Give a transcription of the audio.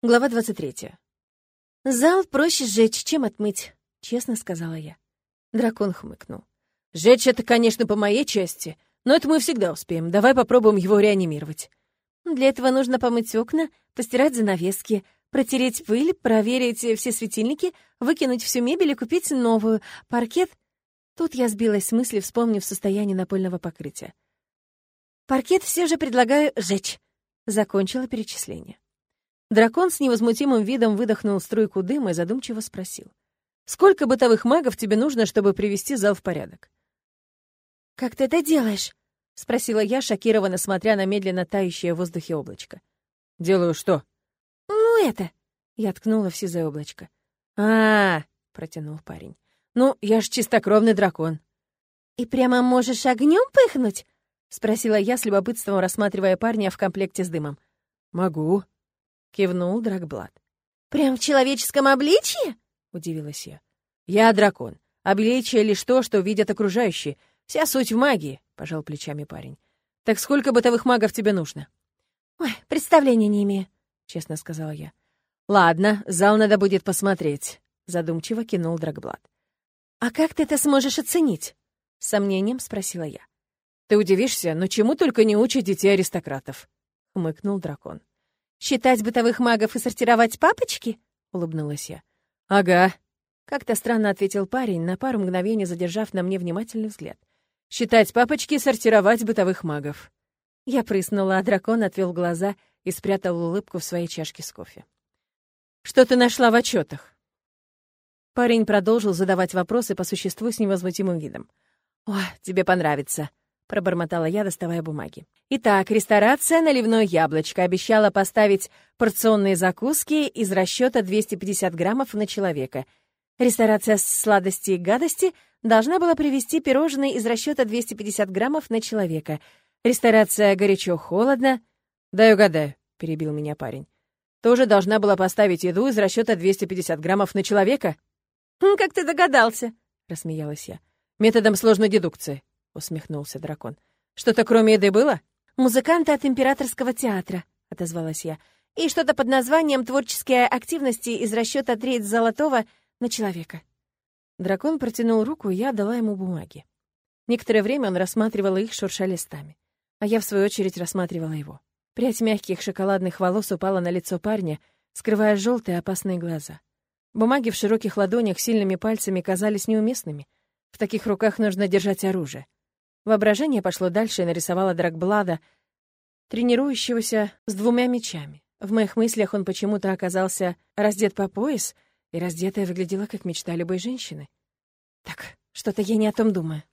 Глава 23. «Зал проще сжечь, чем отмыть», — честно сказала я. Дракон хмыкнул. «Сжечь — это, конечно, по моей части, но это мы всегда успеем. Давай попробуем его реанимировать». «Для этого нужно помыть окна, постирать занавески, протереть пыль, проверить все светильники, выкинуть всю мебель и купить новую. Паркет...» Тут я сбилась с мысли, вспомнив состояние напольного покрытия. «Паркет все же предлагаю сжечь», — закончила перечисление. Дракон с невозмутимым видом выдохнул струйку дыма и задумчиво спросил. «Сколько бытовых магов тебе нужно, чтобы привести зал в порядок?» «Как ты это делаешь?» — спросила я, шокированно смотря на медленно тающее в воздухе облачко. «Делаю что?» «Ну, это...» — я ткнула в сизое облачко. а, -а, -а протянул парень. «Ну, я ж чистокровный дракон». «И прямо можешь огнем пыхнуть?» — спросила я с любопытством, рассматривая парня в комплекте с дымом. «Могу», — кивнул Драгблад. «Прям в человеческом обличье?» — удивилась я. «Я дракон. Обличие лишь то, что видят окружающие. Вся суть в магии», — пожал плечами парень. «Так сколько бытовых магов тебе нужно?» «Ой, представления не имею», — честно сказала я. «Ладно, зал надо будет посмотреть», — задумчиво кинул Драгблад. «А как ты это сможешь оценить?» — с сомнением спросила я. «Ты удивишься, но чему только не учат детей аристократов», — хмыкнул дракон. «Считать бытовых магов и сортировать папочки?» — улыбнулась я. «Ага», — как-то странно ответил парень, на пару мгновений задержав на мне внимательный взгляд. «Считать папочки и сортировать бытовых магов». Я прыснула, а дракон отвел глаза и спрятал улыбку в своей чашке с кофе. «Что ты нашла в отчетах? Парень продолжил задавать вопросы по существу с невозмутимым видом. «О, тебе понравится», — пробормотала я, доставая бумаги. Итак, ресторация «Наливное яблочко» обещала поставить порционные закуски из расчета 250 граммов на человека. Ресторация «Сладости и гадости» должна была привезти пирожные из расчета 250 граммов на человека. Ресторация «Горячо-холодно» «Дай угадаю», — перебил меня парень. «Тоже должна была поставить еду из расчета 250 граммов на человека?» «Хм, «Как ты догадался?» — рассмеялась я. «Методом сложной дедукции», — усмехнулся дракон. «Что-то кроме еды было?» «Музыканты от императорского театра», — отозвалась я. «И что-то под названием «Творческие активности» из расчета треть золотого на человека». Дракон протянул руку, и я дала ему бумаги. Некоторое время он рассматривал их, шурша листами. А я, в свою очередь, рассматривала его. Прядь мягких шоколадных волос упала на лицо парня, скрывая желтые опасные глаза. Бумаги в широких ладонях сильными пальцами казались неуместными. В таких руках нужно держать оружие. Воображение пошло дальше и нарисовало Драгблада, тренирующегося с двумя мечами. В моих мыслях он почему-то оказался раздет по пояс, и раздетая выглядела как мечта любой женщины. Так, что-то я не о том думаю.